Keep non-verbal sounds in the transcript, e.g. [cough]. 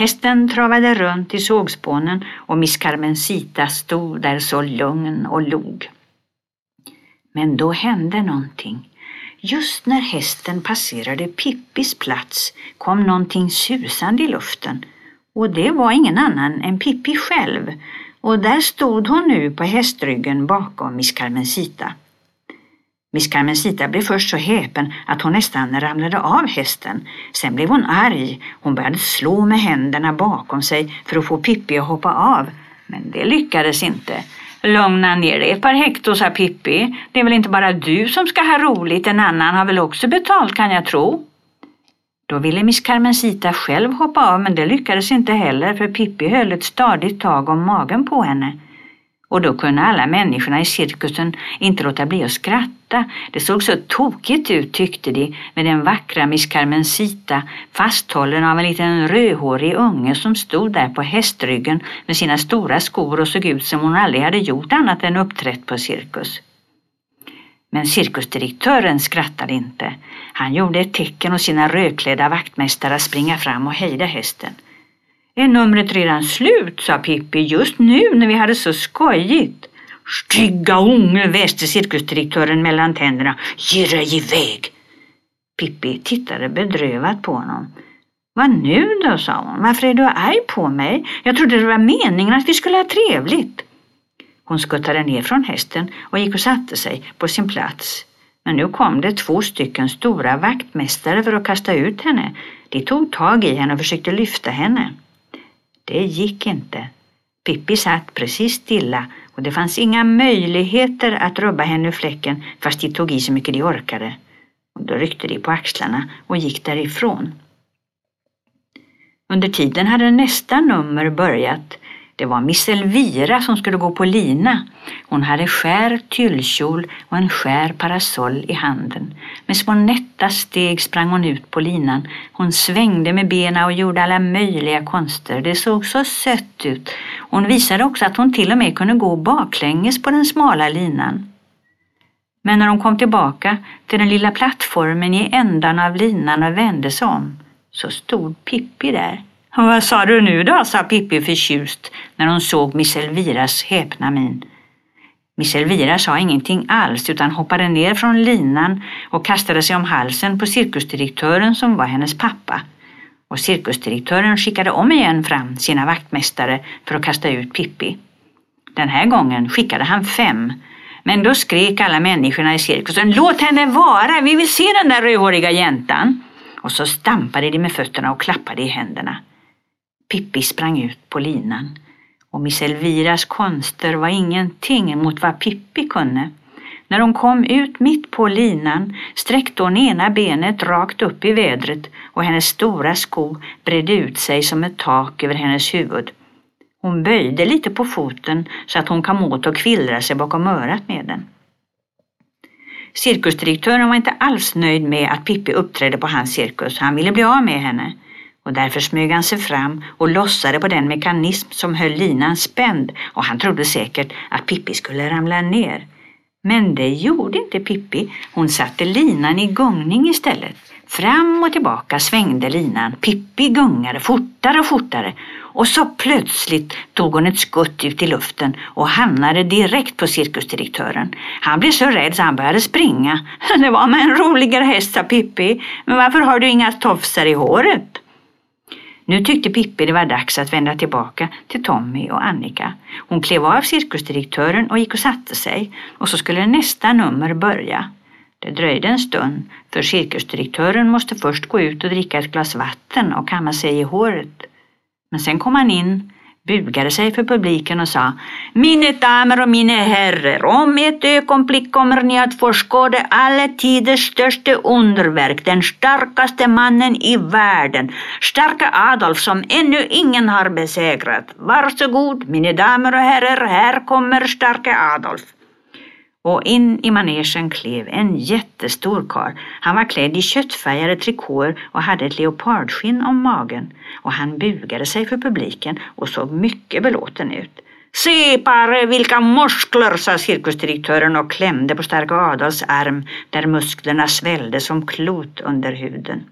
Hästen travade runt i sågspånen och Miss Carmencita stod där så lugn och log. Men då hände någonting. Just när hästen passerade Pippis plats kom någonting susande i luften och det var ingen annan än Pippi själv och där stod hon nu på hästryggen bakom Miss Carmencita. Miss Carmencita blev först så häpen att hon nästan ramlade av hästen. Sen blev hon arg. Hon började slå med händerna bakom sig för att få Pippi att hoppa av. Men det lyckades inte. Lugna ner dig ett par hekto, sa Pippi. Det är väl inte bara du som ska ha roligt, en annan har väl också betalt kan jag tro. Då ville Miss Carmencita själv hoppa av men det lyckades inte heller för Pippi höll ett stadigt tag om magen på henne. Och då kunde alla människorna i cirkusen inte låta bli att skratta. Det såg så tokigt ut tyckte de med den vackra Miss Carmencita fasthållen av en liten rödhårig unge som stod där på hästryggen med sina stora skor och såg ut som hon aldrig hade gjort annat än uppträtt på cirkus. Men cirkusdirektören skrattade inte. Han gjorde ett tecken åt sina rödklädda vaktmästare att springa fram och hejda hästen. Är numret redan slut, sa Pippi, just nu när vi hade så skojigt. Stygga unge, väste cirkusdirektören mellan tänderna. Ge dig iväg! Pippi tittade bedrövat på honom. Vad nu då, sa hon. Varför är du arg på mig? Jag trodde det var meningen att vi skulle ha trevligt. Hon skuttade ner från hästen och gick och satte sig på sin plats. Men nu kom det två stycken stora vaktmästare för att kasta ut henne. De tog tag i henne och försökte lyfta henne. Det gick inte. Pippi satt precis stilla och det fanns inga möjligheter att rubba henne ur fläcken fast de tog i så mycket de orkade. Och då ryckte de på axlarna och gick därifrån. Under tiden hade nästa nummer börjat det var Miss Elvira som skulle gå på lina. Hon hade skär tyllkjol och en skär parasoll i handen. Med små nätta steg sprang hon ut på linan. Hon svängde med benen och gjorde alla möjliga konster. Det såg så sött ut. Hon visade också att hon till och med kunde gå baklänges på den smala linan. Men när hon kom tillbaka till den lilla plattformen i ändan av linan och vände sig om så stod Pippi där. Vad sa du nu då? sa Pippi förtjust när hon såg Miss Elviras häpna min. Miss Elvira sa ingenting alls utan hoppade ner från linan och kastade sig om halsen på cirkusdirektören som var hennes pappa. Och cirkusdirektören skickade om igen fram sina vaktmästare för att kasta ut Pippi. Den här gången skickade han fem. Men då skrek alla människorna i cirkusen Låt henne vara, vi vill se den där rödhåriga jäntan. Och så stampade de med fötterna och klappade i händerna. Pippi sprang ut på linan och Miss Elviras konster var ingenting mot vad Pippi kunde. När hon kom ut mitt på linan sträckte hon ena benet rakt upp i vädret och hennes stora sko bredde ut sig som ett tak över hennes huvud. Hon böjde lite på foten så att hon kom åt att kvillra sig bakom örat med den. Cirkusdirektören var inte alls nöjd med att Pippi uppträdde på hans cirkus. Han ville bli av med henne och därför smög han sig fram och lossade på den mekanism som höll linan spänd och han trodde säkert att Pippi skulle ramla ner. Men det gjorde inte Pippi. Hon satte linan i gungning istället. Fram och tillbaka svängde linan. Pippi gungade fortare och fortare och så plötsligt tog hon ett skutt ut i luften och hamnade direkt på cirkusdirektören. Han blev så rädd så han började springa. [laughs] Det var med en roligare häst, sa Pippi. Men varför har du inga tofsar i håret? Nu tyckte Pippi det var dags att vända tillbaka till Tommy och Annika. Hon klev av cirkusdirektören och gick och satte sig och så skulle nästa nummer börja. Det dröjde en stund för cirkusdirektören måste först gå ut och dricka ett glas vatten och kamma sig i håret. Men sen kom han in bugade sig för publiken och sa Mina damer och mina herrar, om ett ögonblick kommer ni att få skåda alla tiders största underverk, den starkaste mannen i världen, starka Adolf som ännu ingen har besegrat. Varsågod, mina damer och herrar, här kommer starka Adolf och in i manegen klev en jättestor karl. Han var klädd i köttfärgade trikåer och hade ett leopardskinn om magen och han bugade sig för publiken och såg mycket belåten ut. Se bara vilka muskler, sa cirkusdirektören och klämde på Stark Adolfs arm där musklerna svällde som klot under huden.